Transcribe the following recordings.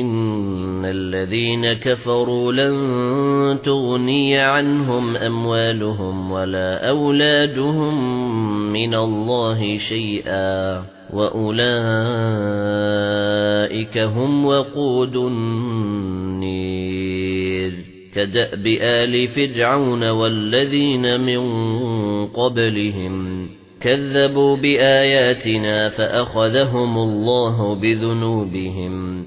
إن الذين كفروا لن تغني عنهم أموالهم ولا أولادهم من الله شيئا وأولئك هم وقود النير كدأب آل فرعون والذين من قبلهم كذبوا بآياتنا فأخذهم الله بذنوبهم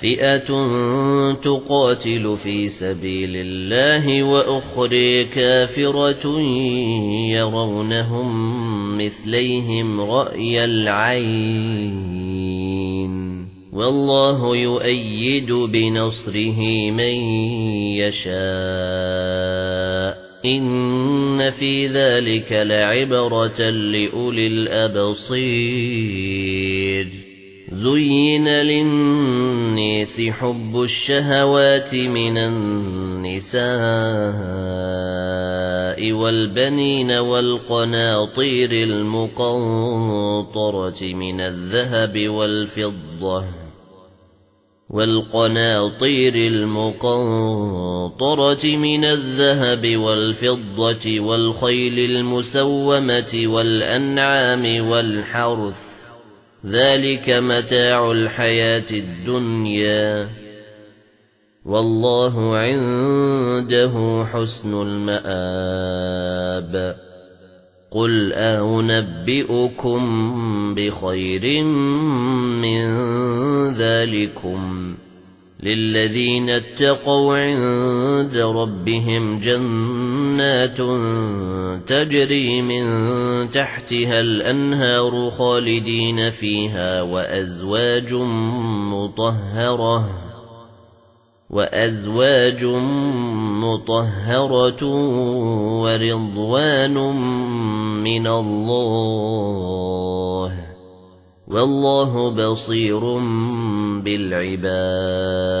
فئة تقاتل في سبيل الله وأخرى كافرة يرونهم مثليهم رأي العين والله يؤيد بنصره من يشاء إن في ذلك لعبرة لأولي الأبصير زين للناس حب الشهوات من النساء والبنين والقناطير المقنطرة من الذهب والفضة والقناطير المقنطرة من الذهب والفضة والخيل المسومة والأنعام والحرث ذَلِكَ مَتَاعُ الْحَيَاةِ الدُّنْيَا. وَاللَّهُ عِندَهُ حُسْنُ الْمَآبِ. قُلْ أَنُبِّئُكُم بِخَيْرٍ مِّن ذَلِكُمْ. لِلَّذِينَ اتَّقَوْا عِندَ رَبِّهِمْ جَنَّاتٌ تَجْرِي مِن تَحْتِهَا الْأَنْهَارُ خَالِدِينَ فِيهَا وَأَزْوَاجٌ مُطَهَّرَةٌ وَأَزْوَاجٌ مُطَهَّرَةٌ وَرِضْوَانٌ مِنَ اللَّهِ وَاللَّهُ بَصِيرٌ بِالْعِبَادِ